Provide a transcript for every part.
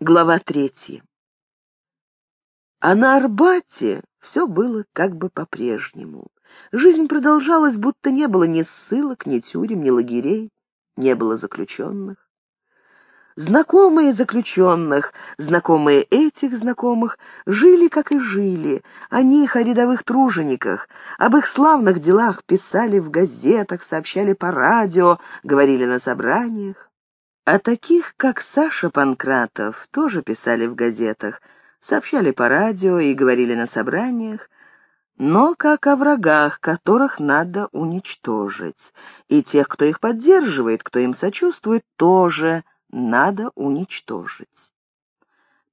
Глава третья. А на Арбате все было как бы по-прежнему. Жизнь продолжалась, будто не было ни ссылок, ни тюрем, ни лагерей, не было заключенных. Знакомые заключенных, знакомые этих знакомых, жили, как и жили. О них, о рядовых тружениках, об их славных делах писали в газетах, сообщали по радио, говорили на собраниях. О таких, как Саша Панкратов, тоже писали в газетах, сообщали по радио и говорили на собраниях, но как о врагах, которых надо уничтожить. И тех, кто их поддерживает, кто им сочувствует, тоже надо уничтожить.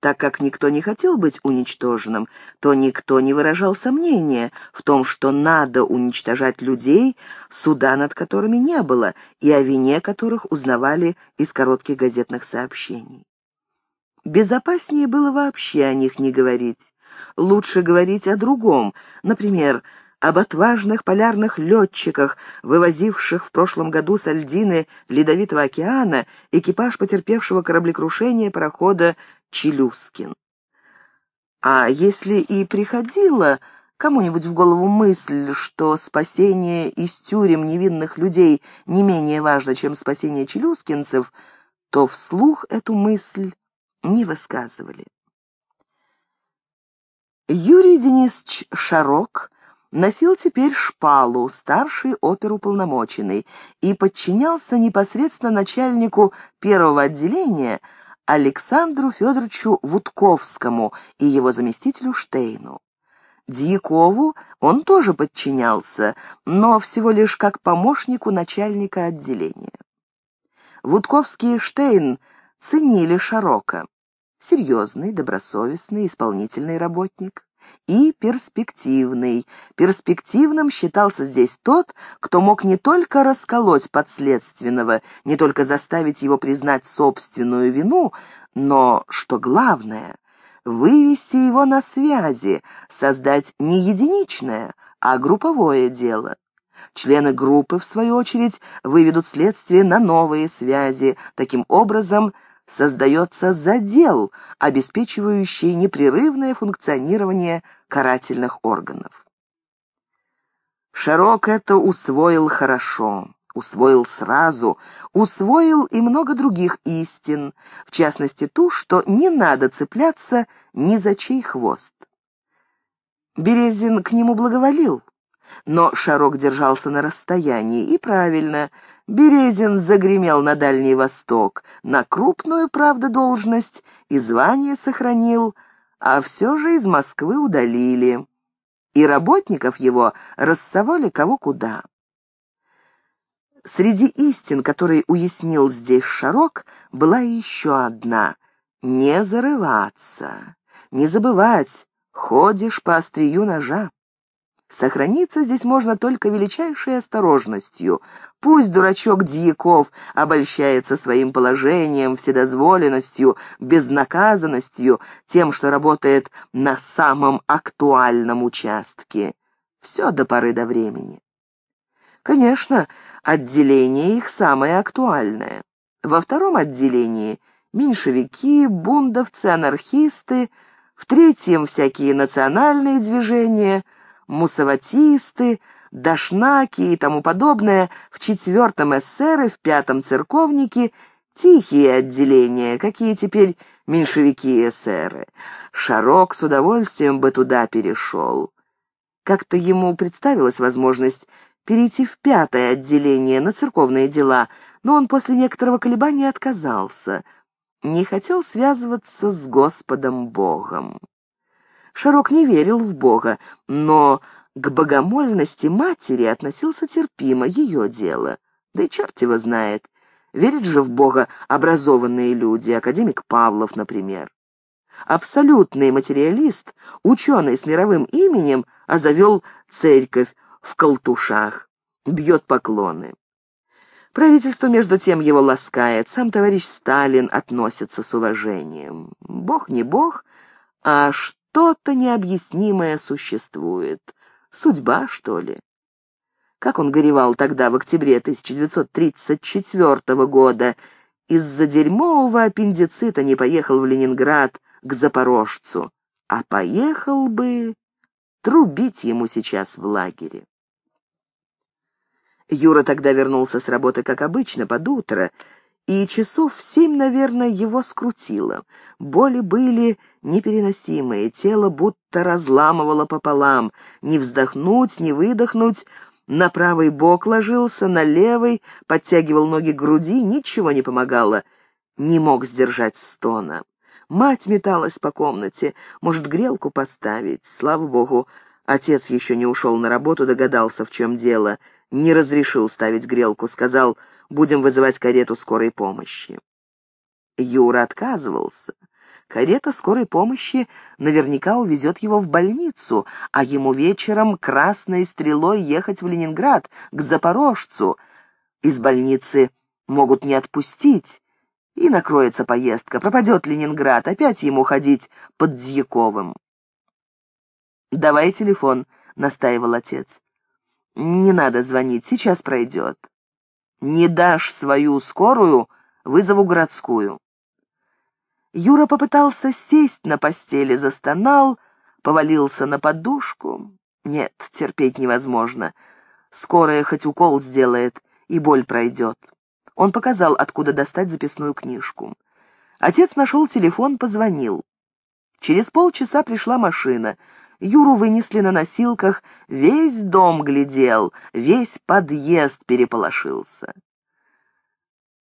Так как никто не хотел быть уничтоженным, то никто не выражал сомнения в том, что надо уничтожать людей, суда над которыми не было, и о вине которых узнавали из коротких газетных сообщений. Безопаснее было вообще о них не говорить. Лучше говорить о другом, например, об отважных полярных летчиках, вывозивших в прошлом году с Альдины Ледовитого океана экипаж потерпевшего кораблекрушение парохода Челюскин. А если и приходила кому-нибудь в голову мысль, что спасение из тюрем невинных людей не менее важно, чем спасение челюскинцев, то вслух эту мысль не высказывали. Юрий Денисович Шарок носил теперь шпалу, старший оперуполномоченный, и подчинялся непосредственно начальнику первого отделения – Александру Федоровичу Вудковскому и его заместителю Штейну. Дьякову он тоже подчинялся, но всего лишь как помощнику начальника отделения. Вудковский и Штейн ценили Шарока. Серьезный, добросовестный, исполнительный работник и перспективный. Перспективным считался здесь тот, кто мог не только расколоть подследственного, не только заставить его признать собственную вину, но, что главное, вывести его на связи, создать не единичное, а групповое дело. Члены группы, в свою очередь, выведут следствие на новые связи. Таким образом, создается задел, обеспечивающий непрерывное функционирование карательных органов. Шарок это усвоил хорошо, усвоил сразу, усвоил и много других истин, в частности ту, что не надо цепляться ни за чей хвост. Березин к нему благоволил, но Шарок держался на расстоянии, и правильно, Березин загремел на Дальний Восток, на крупную, правда, должность, и звание сохранил, а все же из Москвы удалили. И работников его рассовали кого куда. Среди истин, которые уяснил здесь Шарок, была еще одна — не зарываться, не забывать, ходишь по острию ножа. Сохраниться здесь можно только величайшей осторожностью. Пусть дурачок Дьяков обольщается своим положением, вседозволенностью, безнаказанностью, тем, что работает на самом актуальном участке. Все до поры до времени. Конечно, отделение их самое актуальное. Во втором отделении — меньшевики, бундовцы, анархисты, в третьем — всякие национальные движения — мусаватисты, дашнаки и тому подобное, в четвертом эсеры, в пятом церковники, тихие отделения, какие теперь меньшевики эсеры. Шарок с удовольствием бы туда перешел. Как-то ему представилась возможность перейти в пятое отделение на церковные дела, но он после некоторого колебания отказался. Не хотел связываться с Господом Богом. Шарок не верил в Бога, но к богомольности матери относился терпимо, ее дело. Да и черт его знает. Верят же в Бога образованные люди, академик Павлов, например. Абсолютный материалист, ученый с мировым именем, а завел церковь в колтушах, бьет поклоны. Правительство, между тем, его ласкает, сам товарищ Сталин относится с уважением. Бог не бог, а что? Что-то необъяснимое существует. Судьба, что ли? Как он горевал тогда, в октябре 1934 года, из-за дерьмового аппендицита не поехал в Ленинград к Запорожцу, а поехал бы трубить ему сейчас в лагере. Юра тогда вернулся с работы, как обычно, под утро, и часов в семь, наверное, его скрутило. Боли были непереносимые, тело будто разламывало пополам. Не вздохнуть, не выдохнуть. На правый бок ложился, на левый, подтягивал ноги к груди, ничего не помогало. Не мог сдержать стона. Мать металась по комнате, может, грелку поставить. Слава богу, отец еще не ушел на работу, догадался, в чем дело. Не разрешил ставить грелку, сказал — Будем вызывать карету скорой помощи». Юра отказывался. Карета скорой помощи наверняка увезет его в больницу, а ему вечером красной стрелой ехать в Ленинград, к Запорожцу. Из больницы могут не отпустить, и накроется поездка, пропадет Ленинград, опять ему ходить под Дьяковым. «Давай телефон», — настаивал отец. «Не надо звонить, сейчас пройдет». Не дашь свою скорую, вызову городскую. Юра попытался сесть на постели, застонал, повалился на подушку. Нет, терпеть невозможно. Скорая хоть укол сделает, и боль пройдет. Он показал, откуда достать записную книжку. Отец нашел телефон, позвонил. Через полчаса пришла машина. Юру вынесли на носилках, весь дом глядел, весь подъезд переполошился.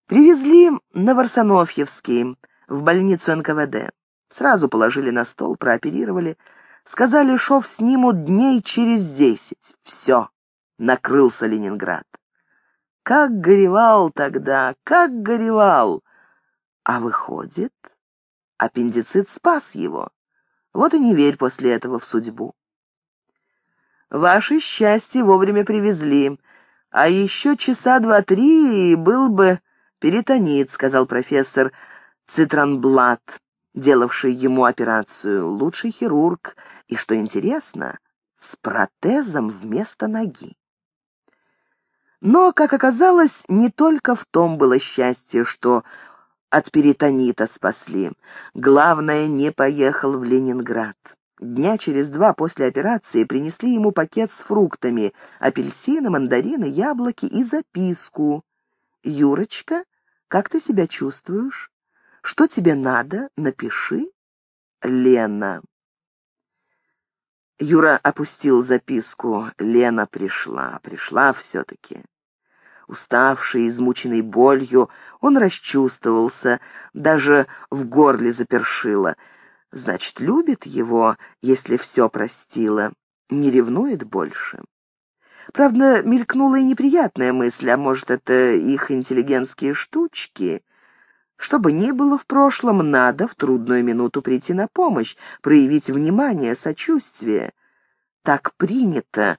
Привезли на Варсонофьевский, в больницу НКВД. Сразу положили на стол, прооперировали. Сказали, шов снимут дней через десять. Все, накрылся Ленинград. Как горевал тогда, как горевал! А выходит, аппендицит спас его. Вот и не верь после этого в судьбу. Ваше счастье вовремя привезли, а еще часа два-три был бы перитонит», — сказал профессор Цитранблат, делавший ему операцию, лучший хирург, и, что интересно, с протезом вместо ноги. Но, как оказалось, не только в том было счастье, что от перитонита спасли. Главное, не поехал в Ленинград. Дня через два после операции принесли ему пакет с фруктами, апельсины, мандарины, яблоки и записку. «Юрочка, как ты себя чувствуешь? Что тебе надо? Напиши. Лена». Юра опустил записку. Лена пришла, пришла все-таки. Уставший, измученный болью, он расчувствовался, даже в горле запершило. Значит, любит его, если все простила, не ревнует больше. Правда, мелькнула и неприятная мысль, а может, это их интеллигентские штучки. Что бы ни было в прошлом, надо в трудную минуту прийти на помощь, проявить внимание, сочувствие. Так принято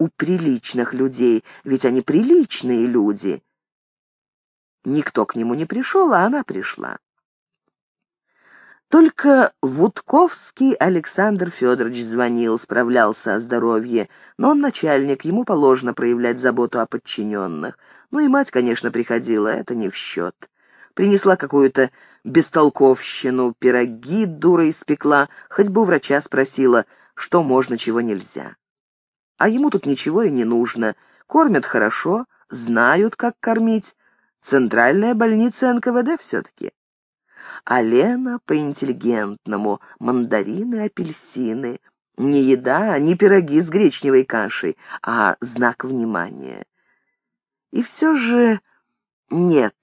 у приличных людей, ведь они приличные люди. Никто к нему не пришел, а она пришла. Только Вудковский Александр Федорович звонил, справлялся о здоровье, но он начальник, ему положено проявлять заботу о подчиненных. Ну и мать, конечно, приходила, это не в счет. Принесла какую-то бестолковщину, пироги дура испекла, хоть бы у врача спросила, что можно, чего нельзя. А ему тут ничего и не нужно. Кормят хорошо, знают, как кормить. Центральная больница НКВД все-таки. А Лена по-интеллигентному. Мандарины, апельсины. Не еда, не пироги с гречневой кашей, а знак внимания. И все же... Нет,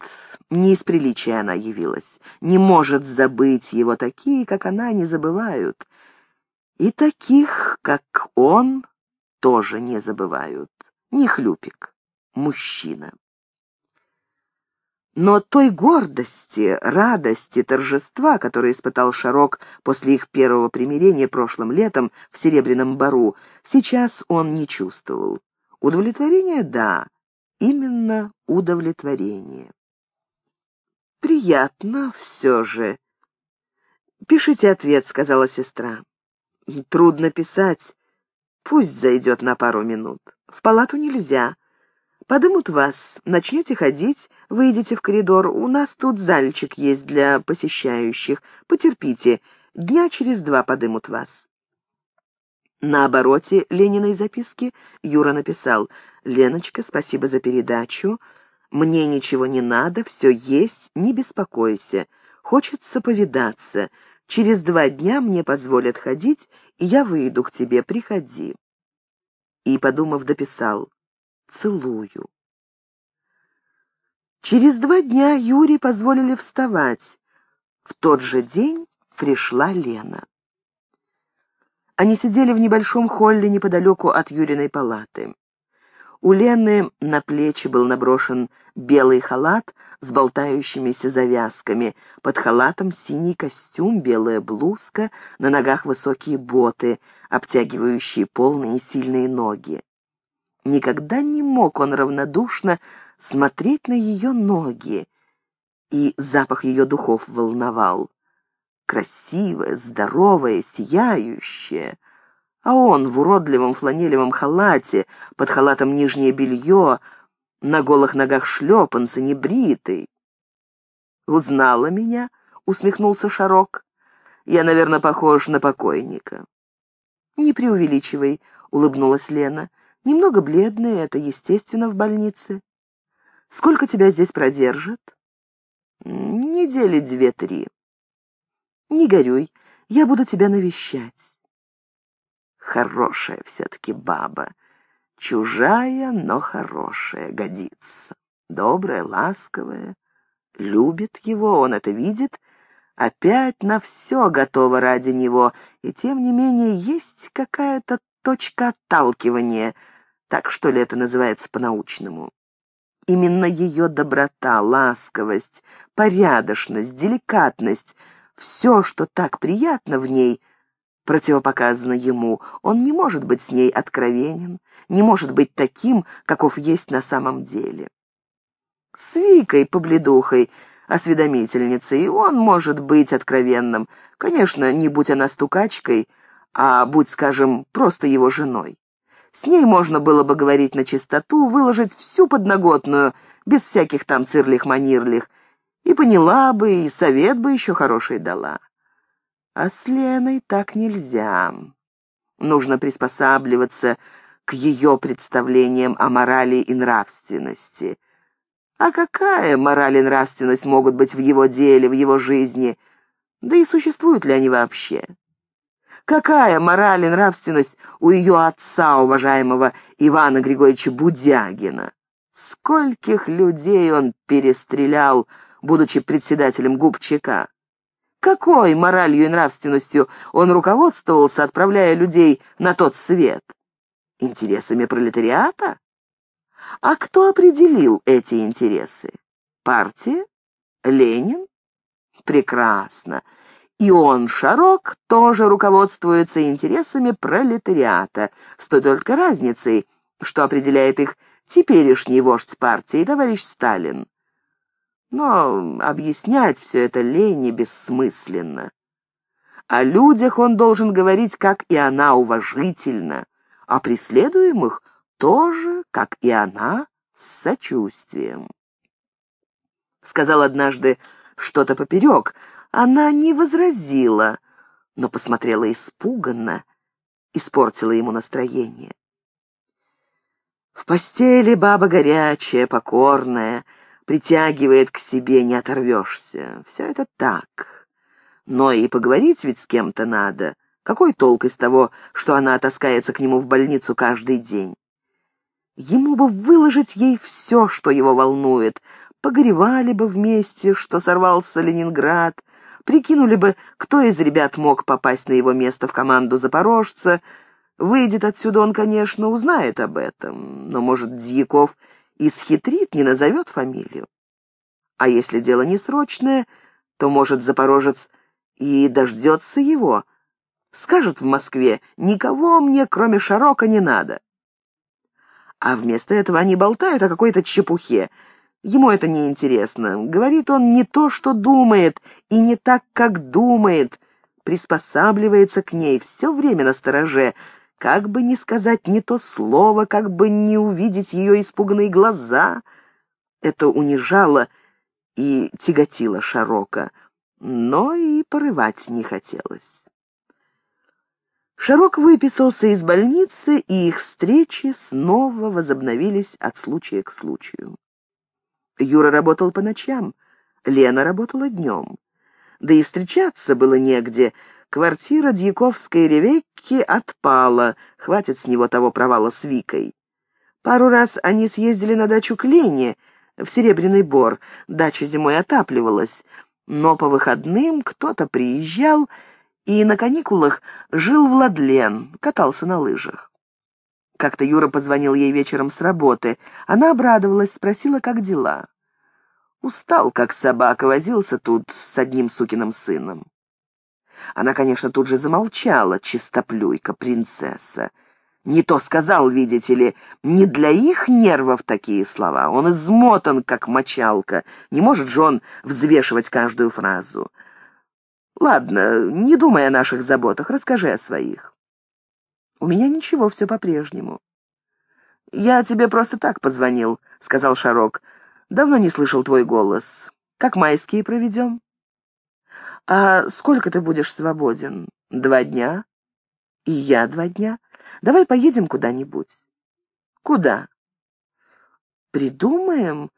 не из приличия она явилась. Не может забыть его такие, как она, не забывают. И таких, как он, тоже не забывают. Не хлюпик, мужчина. Но той гордости, радости, торжества, которые испытал Шарок после их первого примирения прошлым летом в Серебряном Бару, сейчас он не чувствовал. Удовлетворение — да, именно удовлетворение. «Приятно все же». «Пишите ответ», — сказала сестра. «Трудно писать. Пусть зайдет на пару минут. В палату нельзя. Подымут вас, начнете ходить, выйдете в коридор. У нас тут зальчик есть для посещающих. Потерпите, дня через два подымут вас». На обороте Лениной записки Юра написал «Леночка, спасибо за передачу. Мне ничего не надо, все есть, не беспокойся. Хочется повидаться. Через два дня мне позволят ходить, и я выйду к тебе, приходи». И, подумав, дописал «Целую». Через два дня Юре позволили вставать. В тот же день пришла Лена. Они сидели в небольшом холле неподалеку от Юриной палаты. У Лены на плечи был наброшен белый халат с болтающимися завязками, под халатом синий костюм, белая блузка, на ногах высокие боты, обтягивающие полные сильные ноги. Никогда не мог он равнодушно смотреть на ее ноги, и запах ее духов волновал. Красивая, здоровая, сияющая — а он в уродливом фланелевом халате, под халатом нижнее белье, на голых ногах шлепанцы, небритый. «Узнала меня?» — усмехнулся Шарок. «Я, наверное, похож на покойника». «Не преувеличивай», — улыбнулась Лена. «Немного бледная, это естественно в больнице. Сколько тебя здесь продержат?» «Недели две-три». «Не горюй, я буду тебя навещать». Хорошая все-таки баба. Чужая, но хорошая, годится. Добрая, ласковая. Любит его, он это видит. Опять на все готова ради него. И тем не менее есть какая-то точка отталкивания. Так что ли это называется по-научному? Именно ее доброта, ласковость, порядочность, деликатность — все, что так приятно в ней — противопоказано ему. Он не может быть с ней откровенен, не может быть таким, каков есть на самом деле. С Викой, побледухой, осведомительницей, он может быть откровенным. Конечно, не будь она стукачкой, а будь, скажем, просто его женой. С ней можно было бы говорить на чистоту, выложить всю подноготную, без всяких там цирлих-манирлих, и поняла бы, и совет бы еще хороший дала. А с Леной так нельзя. Нужно приспосабливаться к ее представлениям о морали и нравственности. А какая мораль и нравственность могут быть в его деле, в его жизни? Да и существуют ли они вообще? Какая мораль и нравственность у ее отца, уважаемого Ивана Григорьевича Будягина? Скольких людей он перестрелял, будучи председателем губчака? Какой моралью и нравственностью он руководствовался, отправляя людей на тот свет? Интересами пролетариата? А кто определил эти интересы? Партия? Ленин? Прекрасно. И он, Шарок, тоже руководствуется интересами пролетариата, с той только разницей, что определяет их теперешний вождь партии, товарищ Сталин. Но объяснять все это Лене бессмысленно. О людях он должен говорить, как и она, уважительно, о преследуемых тоже, как и она, с сочувствием. Сказал однажды что-то поперек, она не возразила, но посмотрела испуганно, испортила ему настроение. В постели баба горячая, покорная, притягивает к себе, не оторвешься. Все это так. Но и поговорить ведь с кем-то надо. Какой толк из того, что она таскается к нему в больницу каждый день? Ему бы выложить ей все, что его волнует. Погоревали бы вместе, что сорвался Ленинград, прикинули бы, кто из ребят мог попасть на его место в команду «Запорожца». Выйдет отсюда он, конечно, узнает об этом, но, может, Дьяков и схитрит, не назовет фамилию. А если дело не срочное, то, может, запорожец и дождется его. Скажет в Москве, никого мне, кроме Шарока, не надо. А вместо этого они болтают о какой-то чепухе. Ему это не интересно. Говорит он не то, что думает, и не так, как думает. Приспосабливается к ней, все время на стороже, Как бы не сказать не то слово, как бы не увидеть ее испуганные глаза. Это унижало и тяготило Шарока, но и порывать не хотелось. Шарок выписался из больницы, и их встречи снова возобновились от случая к случаю. Юра работал по ночам, Лена работала днем. Да и встречаться было негде. Квартира Дьяковской Ревекки отпала, хватит с него того провала с Викой. Пару раз они съездили на дачу к Лене, в Серебряный Бор, дача зимой отапливалась, но по выходным кто-то приезжал и на каникулах жил Владлен, катался на лыжах. Как-то Юра позвонил ей вечером с работы. Она обрадовалась, спросила, как дела. Устал, как собака, возился тут с одним сукиным сыном. Она, конечно, тут же замолчала, чистоплюйка, принцесса. Не то сказал, видите ли, не для их нервов такие слова. Он измотан, как мочалка. Не может же он взвешивать каждую фразу. Ладно, не думай о наших заботах, расскажи о своих. У меня ничего, все по-прежнему. Я тебе просто так позвонил, сказал Шарок. Давно не слышал твой голос. Как майские проведем? А сколько ты будешь свободен? Два дня? И я два дня. Давай поедем куда-нибудь. Куда? Придумаем.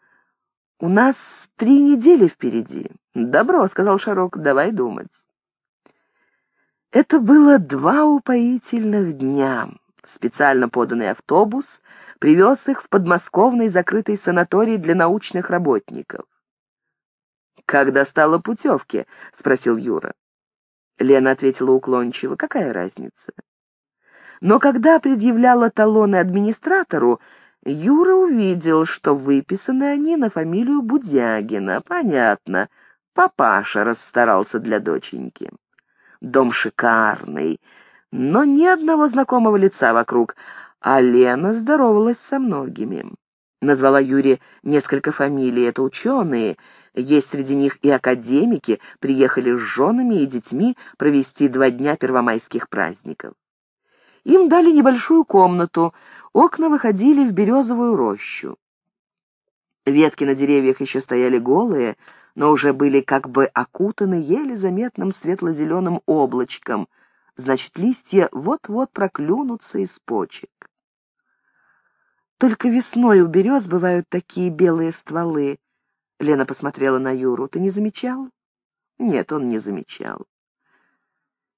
У нас три недели впереди. «Добро», — сказал Шарок, — «давай думать». Это было два упоительных дня. Специально поданный автобус привез их в подмосковный закрытый санаторий для научных работников. «Как достала путевки?» — спросил Юра. Лена ответила уклончиво. «Какая разница?» Но когда предъявляла талоны администратору, Юра увидел, что выписаны они на фамилию Будягина. Понятно, Папаша расстарался для доченьки. Дом шикарный, но ни одного знакомого лица вокруг, а Лена здоровалась со многими. Назвала Юре несколько фамилий, это ученые, есть среди них и академики, приехали с женами и детьми провести два дня первомайских праздников. Им дали небольшую комнату, окна выходили в березовую рощу. Ветки на деревьях еще стояли голые, но уже были как бы окутаны еле заметным светло-зеленым облачком, значит, листья вот-вот проклюнутся из почек. Только весной у берез бывают такие белые стволы. Лена посмотрела на Юру. Ты не замечал? Нет, он не замечал.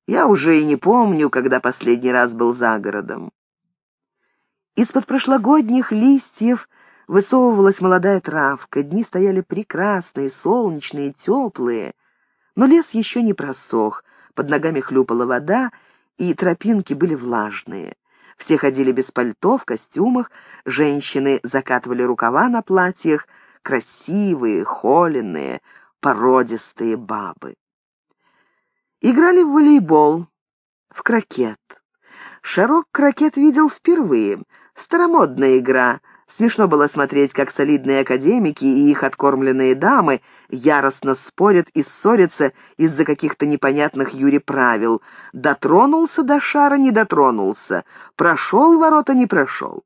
Я уже и не помню, когда последний раз был за городом. Из-под прошлогодних листьев Высовывалась молодая травка, дни стояли прекрасные, солнечные, теплые, но лес еще не просох, под ногами хлюпала вода, и тропинки были влажные. Все ходили без пальто, в костюмах, женщины закатывали рукава на платьях, красивые, холеные, породистые бабы. Играли в волейбол, в крокет. Шарок крокет видел впервые. Старомодная игра — Смешно было смотреть, как солидные академики и их откормленные дамы яростно спорят и ссорятся из-за каких-то непонятных Юре правил. Дотронулся до шара, не дотронулся. Прошел ворота, не прошел.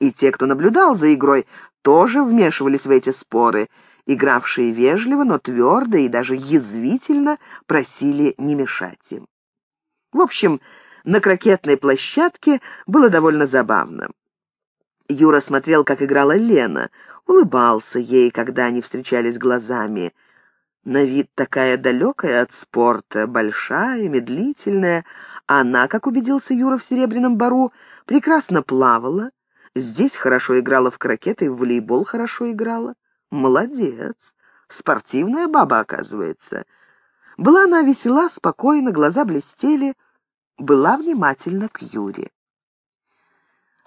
И те, кто наблюдал за игрой, тоже вмешивались в эти споры. Игравшие вежливо, но твердо и даже язвительно просили не мешать им. В общем, на крокетной площадке было довольно забавно. Юра смотрел, как играла Лена, улыбался ей, когда они встречались глазами. На вид такая далекая от спорта, большая, медлительная. Она, как убедился Юра в Серебряном бару, прекрасно плавала. Здесь хорошо играла в крокет и в волейбол хорошо играла. Молодец. Спортивная баба, оказывается. Была она весела, спокойна, глаза блестели. Была внимательна к Юре.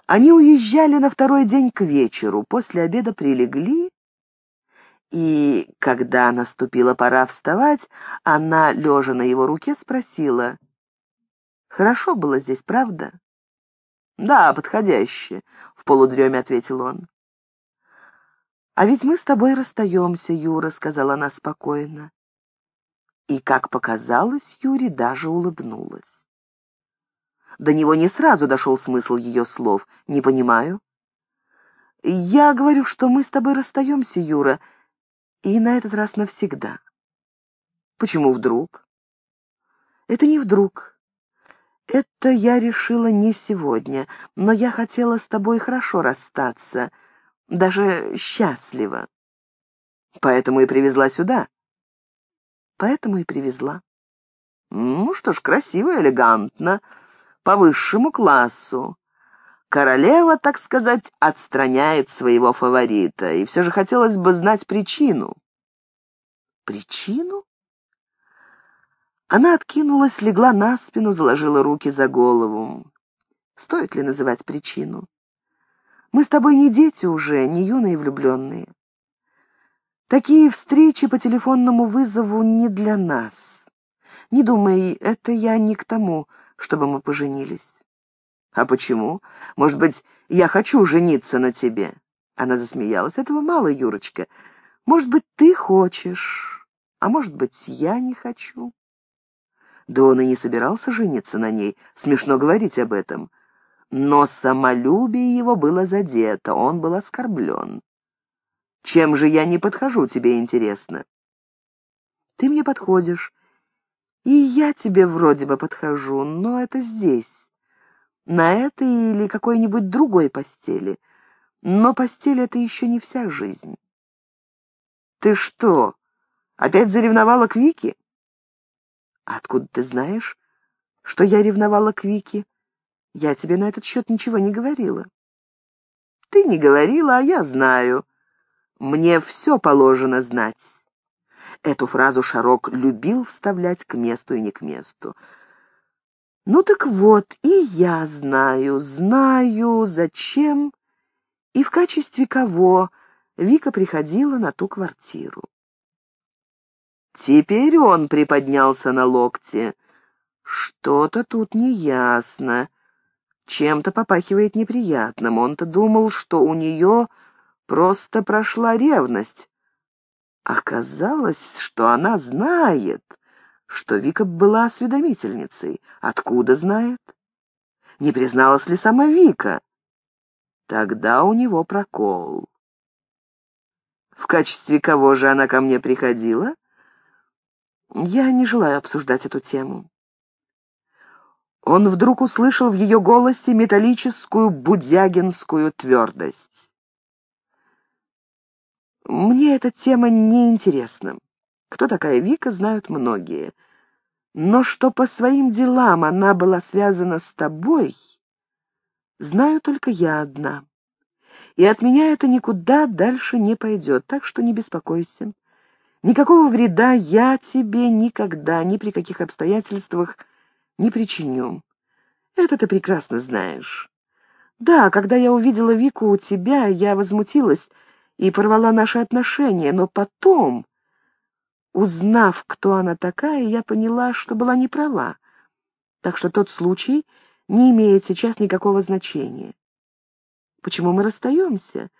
Они уезжали на второй день к вечеру, после обеда прилегли, и, когда наступила пора вставать, она, лежа на его руке, спросила, «Хорошо было здесь, правда?» «Да, подходяще», — в полудреме ответил он. «А ведь мы с тобой расстаемся, Юра», — сказала она спокойно. И, как показалось, Юре даже улыбнулась. до него не сразу дошел смысл ее слов. «Не понимаю». «Я говорю, что мы с тобой расстаемся, Юра, и на этот раз навсегда». «Почему вдруг?» «Это не вдруг. Это я решила не сегодня, но я хотела с тобой хорошо расстаться, даже счастливо. Поэтому и привезла сюда. Поэтому и привезла. Ну что ж, красиво, элегантно, по высшему классу. Королева, так сказать, отстраняет своего фаворита, и все же хотелось бы знать причину. Причину? Она откинулась, легла на спину, заложила руки за голову. Стоит ли называть причину? Мы с тобой не дети уже, не юные влюбленные. Такие встречи по телефонному вызову не для нас. Не думай, это я не к тому, чтобы мы поженились. А почему? Может быть, я хочу жениться на тебе? Она засмеялась. Этого мало, Юрочка. Может быть, ты хочешь, а может быть, я не хочу. Да он и не собирался жениться на ней, смешно говорить об этом. Но самолюбие его было задето, он был оскорблен. «Чем же я не подхожу, тебе интересно?» «Ты мне подходишь, и я тебе вроде бы подхожу, но это здесь, на этой или какой-нибудь другой постели. Но постель — это еще не вся жизнь». «Ты что, опять заревновала к Вике?» Откуда ты знаешь, что я ревновала к Вике? Я тебе на этот счет ничего не говорила». «Ты не говорила, а я знаю. Мне все положено знать». Эту фразу Шарок любил вставлять к месту и не к месту. «Ну так вот, и я знаю, знаю, зачем и в качестве кого Вика приходила на ту квартиру. Теперь он приподнялся на локте. Что-то тут неясно. Чем-то попахивает неприятным. Он-то думал, что у нее просто прошла ревность. Оказалось, что она знает, что Вика была осведомительницей. Откуда знает? Не призналась ли сама Вика? Тогда у него прокол. В качестве кого же она ко мне приходила? Я не желаю обсуждать эту тему. Он вдруг услышал в ее голосе металлическую будягинскую твердость. Мне эта тема не интересна. Кто такая Вика, знают многие. Но что по своим делам она была связана с тобой, знаю только я одна. И от меня это никуда дальше не пойдет, так что не беспокойся. Никакого вреда я тебе никогда, ни при каких обстоятельствах не причиню. Это ты прекрасно знаешь. Да, когда я увидела Вику у тебя, я возмутилась и порвала наши отношения, но потом, узнав, кто она такая, я поняла, что была не права. Так что тот случай не имеет сейчас никакого значения. Почему мы расстаемся?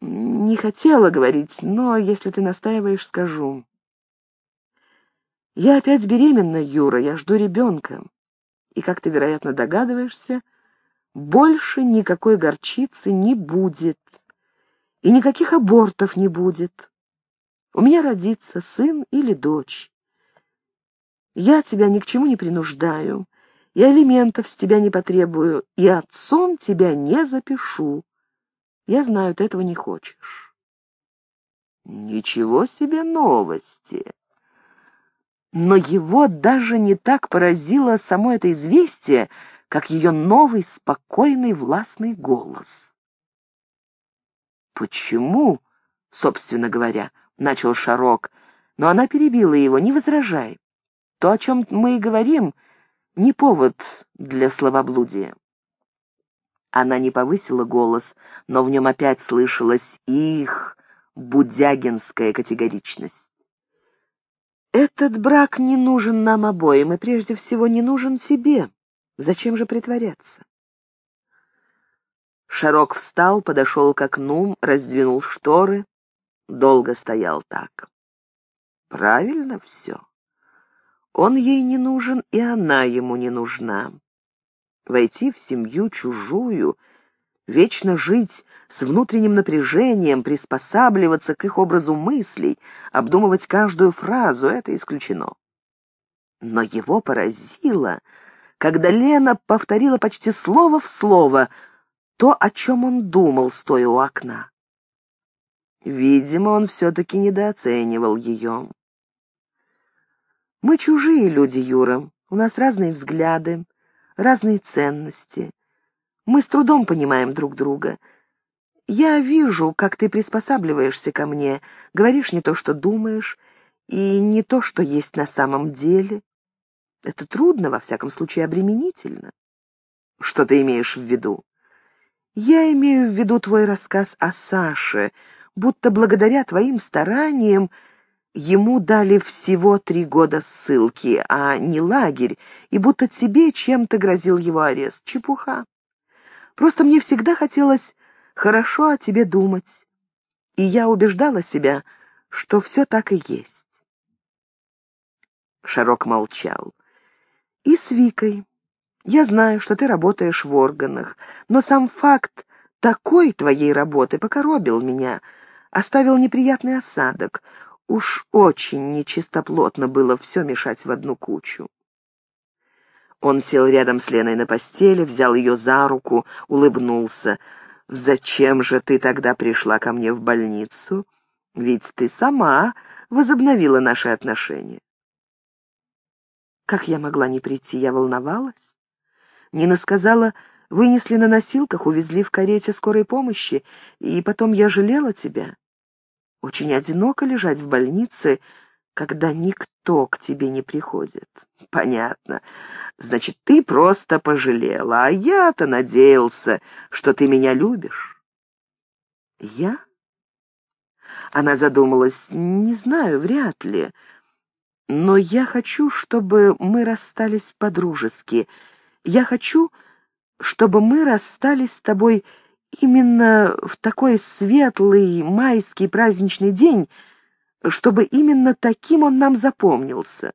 Не хотела говорить, но если ты настаиваешь, скажу. Я опять беременна, Юра, я жду ребенка. И, как ты, вероятно, догадываешься, больше никакой горчицы не будет. И никаких абортов не будет. У меня родится сын или дочь. Я тебя ни к чему не принуждаю, и алиментов с тебя не потребую, и отцом тебя не запишу. Я знаю, ты этого не хочешь. Ничего себе новости. Но его даже не так поразило само это известие, как ее новый, спокойный, властный голос. «Почему?» — собственно говоря, — начал Шарок, но она перебила его, не возражай. То, о чем мы и говорим, не повод для словоблудия. Она не повысила голос, но в нем опять слышалась их будягинская категоричность. «Этот брак не нужен нам обоим, и прежде всего не нужен тебе. Зачем же притворяться?» Шарок встал, подошел к окну, раздвинул шторы, долго стоял так. «Правильно все. Он ей не нужен, и она ему не нужна. Войти в семью чужую, вечно жить с внутренним напряжением, приспосабливаться к их образу мыслей, обдумывать каждую фразу — это исключено. Но его поразило, когда Лена повторила почти слово в слово то, о чем он думал, стоя у окна. Видимо, он все-таки недооценивал ее. «Мы чужие люди, Юра. У нас разные взгляды, разные ценности. Мы с трудом понимаем друг друга. Я вижу, как ты приспосабливаешься ко мне, говоришь не то, что думаешь, и не то, что есть на самом деле. Это трудно, во всяком случае, обременительно. Что ты имеешь в виду? Я имею в виду твой рассказ о Саше, будто благодаря твоим стараниям ему дали всего три года ссылки, а не лагерь, и будто тебе чем-то грозил его арест. Чепуха. Просто мне всегда хотелось хорошо о тебе думать, и я убеждала себя, что все так и есть. Шарок молчал и с Викой. Я знаю, что ты работаешь в органах, но сам факт такой твоей работы покоробил меня, оставил неприятный осадок. Уж очень нечистоплотно было все мешать в одну кучу. Он сел рядом с Леной на постели, взял ее за руку, улыбнулся. «Зачем же ты тогда пришла ко мне в больницу? Ведь ты сама возобновила наши отношения». Как я могла не прийти? Я волновалась. Нина сказала, вынесли на носилках, увезли в карете скорой помощи, и потом я жалела тебя. Очень одиноко лежать в больнице, когда никто к тебе не приходит. Понятно. Значит, ты просто пожалела, а я-то надеялся, что ты меня любишь. Я? Она задумалась. Не знаю, вряд ли. Но я хочу, чтобы мы расстались по-дружески. Я хочу, чтобы мы расстались с тобой именно в такой светлый майский праздничный день, чтобы именно таким он нам запомнился.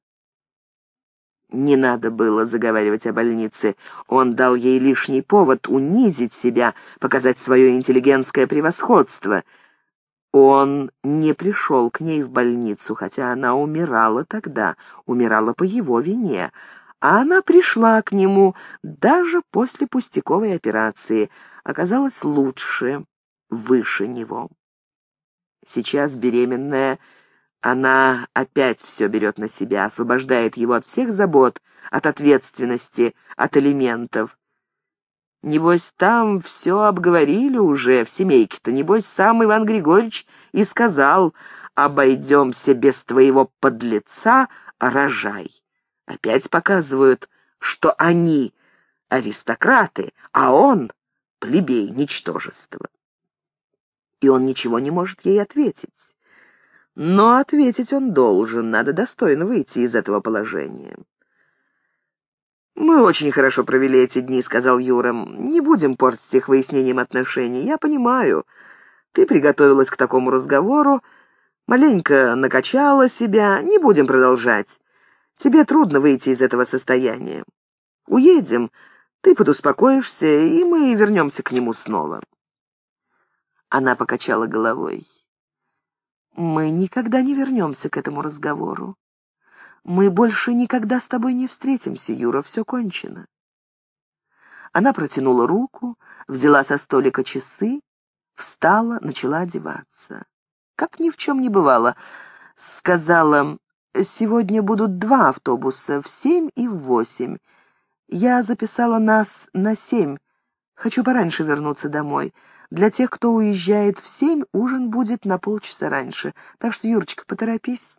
Не надо было заговаривать о больнице. Он дал ей лишний повод унизить себя, показать свое интеллигентское превосходство — он не пришел к ней в больницу, хотя она умирала тогда, умирала по его вине, а она пришла к нему даже после пустяковой операции, оказалась лучше, выше него. Сейчас беременная, она опять все берет на себя, освобождает его от всех забот, от ответственности, от элементов. Небось, там все обговорили уже в семейке-то. Небось, сам Иван Григорьевич и сказал, обойдемся без твоего подлеца, рожай. Опять показывают, что они аристократы, а он плебей, ничтожество. И он ничего не может ей ответить. Но ответить он должен, надо достойно выйти из этого положения. «Мы очень хорошо провели эти дни», — сказал Юра. «Не будем портить их выяснением отношений. Я понимаю. Ты приготовилась к такому разговору, маленько накачала себя. Не будем продолжать. Тебе трудно выйти из этого состояния. Уедем, ты подуспокоишься, и мы вернемся к нему снова». Она покачала головой. «Мы никогда не вернемся к этому разговору. Мы больше никогда с тобой не встретимся, Юра, все кончено. Она протянула руку, взяла со столика часы, встала, начала одеваться. Как ни в чем не бывало, сказала, сегодня будут два автобуса, в семь и в восемь. Я записала нас на семь. Хочу пораньше вернуться домой. Для тех, кто уезжает в семь, ужин будет на полчаса раньше. Так что, Юрочка, поторопись.